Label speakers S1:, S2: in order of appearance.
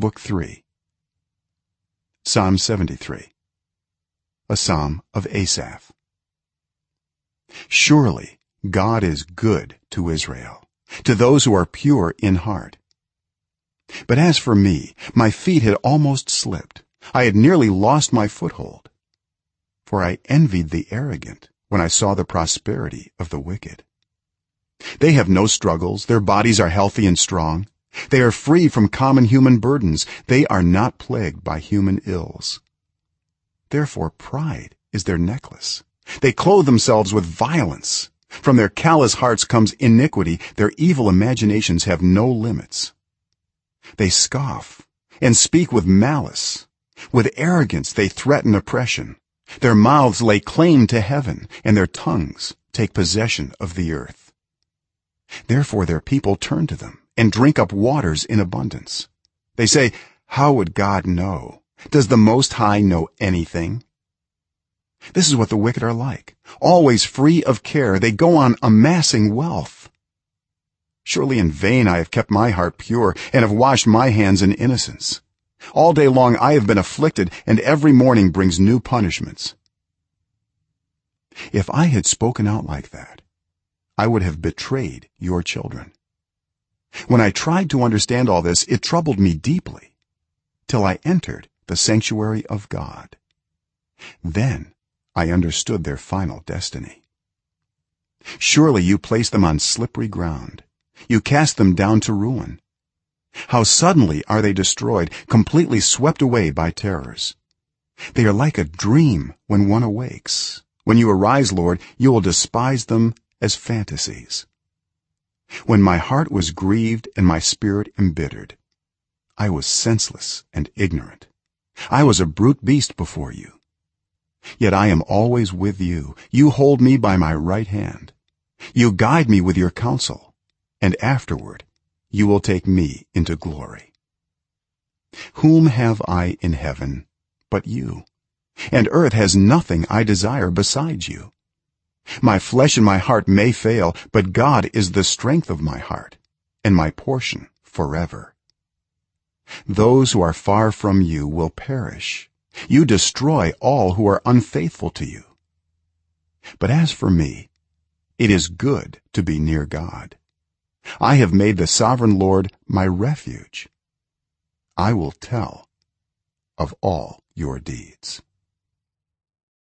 S1: book 3 psalm 73 a psalm of asaph. Surely god is good to israel to those who are pure in heart. But as for me my feet had almost slipped. I had nearly lost my foothold. For i envied the arrogant when i saw the prosperity of the wicked. They have no struggles. Their bodies are healthy and strong they are free from common human burdens. They are not plagued by human ills. Therefore pride is their necklace. They clothe themselves with violence. From their callous hearts comes iniquity. Their evil imaginations have no limits. They scoff and speak with malice. With arrogance they threaten oppression. Their mouths lay claim to heaven and their tongues take possession of the earth. Therefore their people turn to them and drink up waters in abundance. They say how would god know? Does the most high know anything? This is what the wicked are like. Always free of care they go on amassing wealth. Surely in vain i have kept my heart pure and have washed my hands in innocence. All day long i have been afflicted and every morning brings new punishments. If i had spoken out like that i would have betrayed your children when i tried to understand all this it troubled me deeply till i entered the sanctuary of god. Then i understood their final destiny. Surely you place them on slippery ground. You cast them down to ruin. How suddenly are they destroyed completely swept away by terrors. They are like a dream when one awakes. When you arise lord you will despise them as fantasies when my heart was grieved and my spirit embittered i was senseless and ignorant. I was a brute beast before you. Yet i am always with you. You hold me by my right hand. You guide me with your counsel. And afterward you will take me into glory. Whom have i in heaven but you? And earth has nothing i desire besides you my flesh and my heart may fail but god is the strength of my heart and my portion forever. Those who are far from you will perish. You destroy all who are unfaithful to you. But as for me it is good to be near god. I have made the sovereign lord my refuge. I will tell of all your deeds